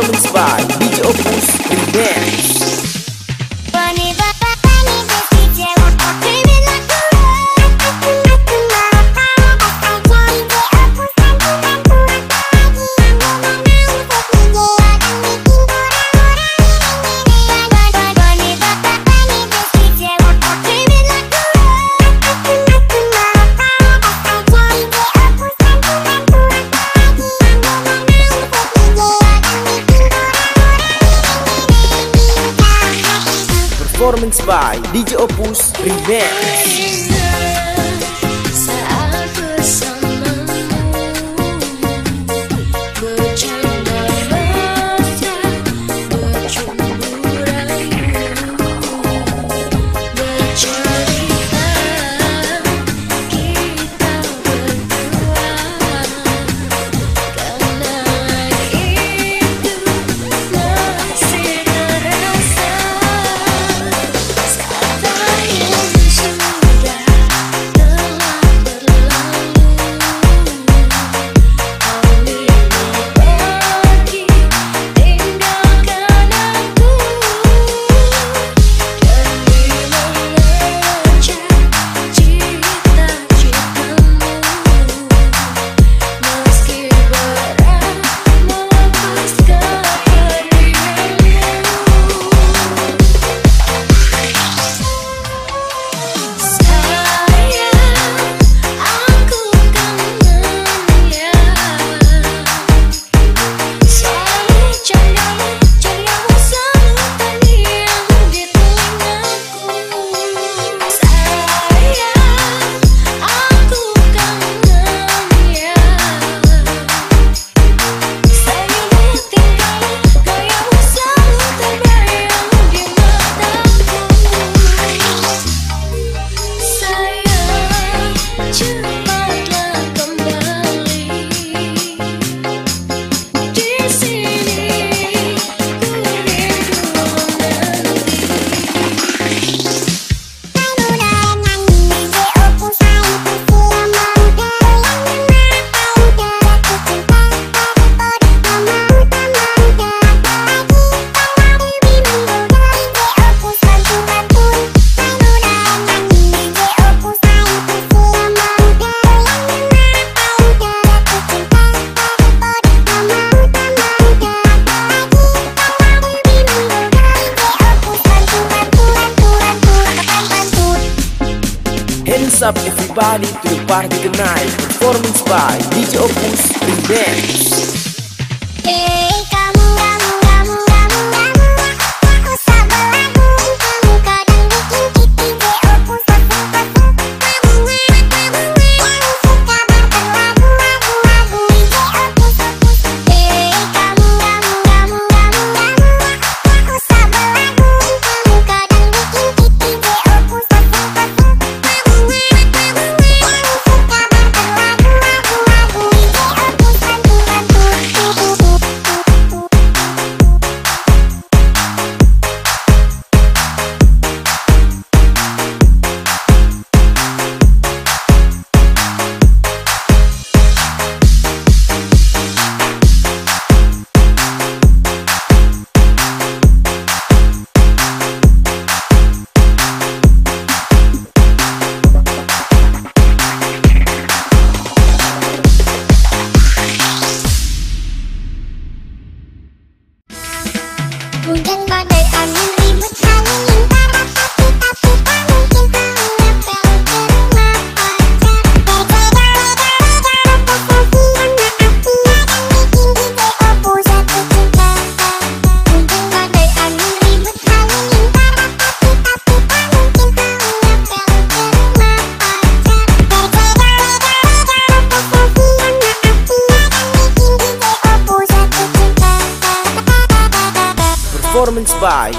Opus by DJ Opus DJ Opus Revenge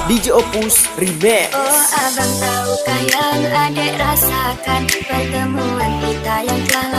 DJ Opus Remix. Oh abang tahukah yang adik rasakan Pertemuan kita yang telah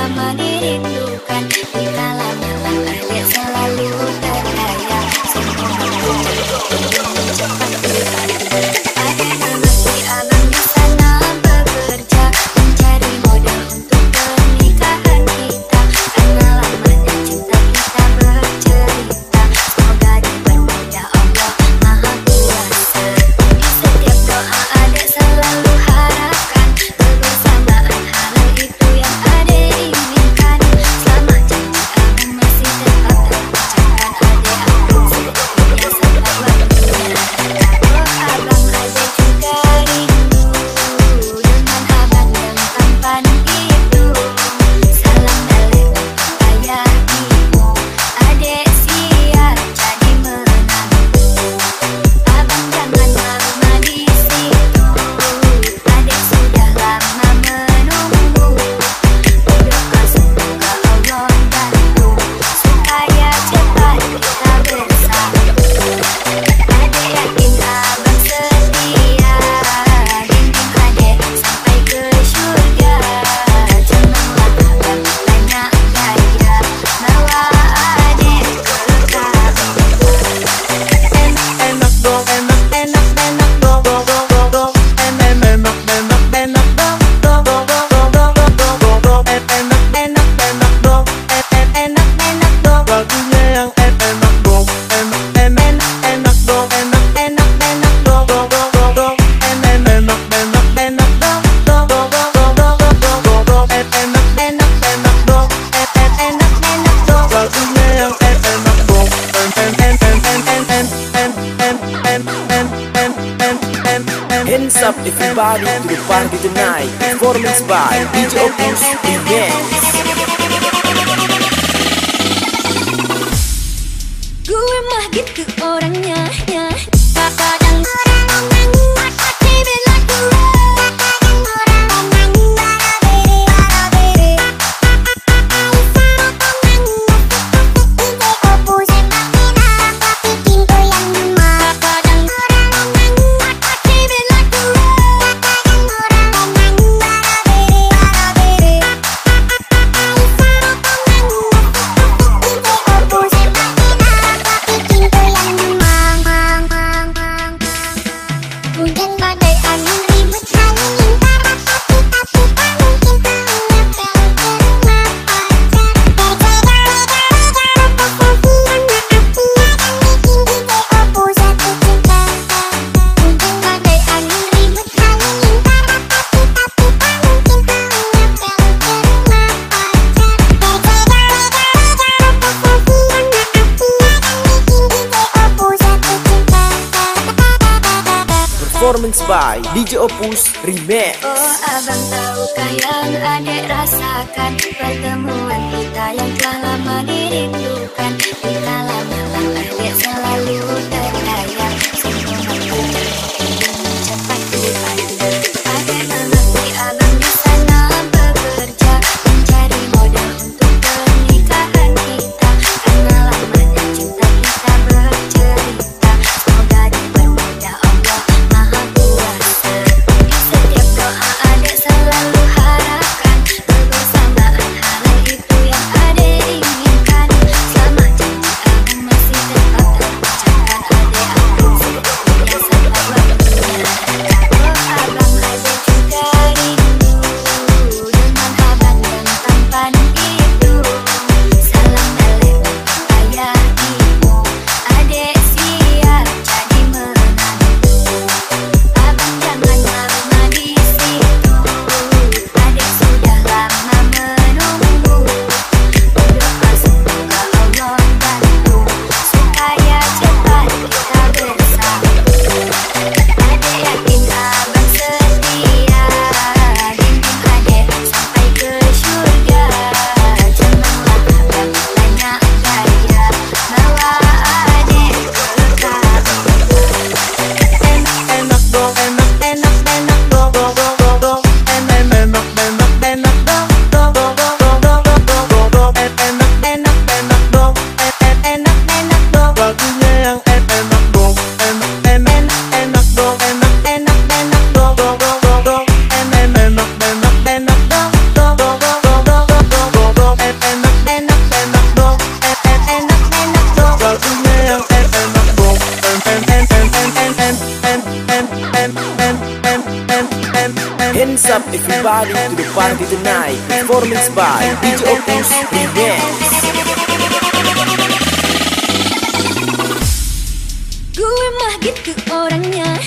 night. Performance by DJ Opus Gue mah gitu by DJ Opus Remix. Oh abang tahu tahukah yang adik rasakan? Pertemuan kita yang telah What's up everybody to the party tonight Performance by DJ Opus Remix. Gue mah gitu orangnya.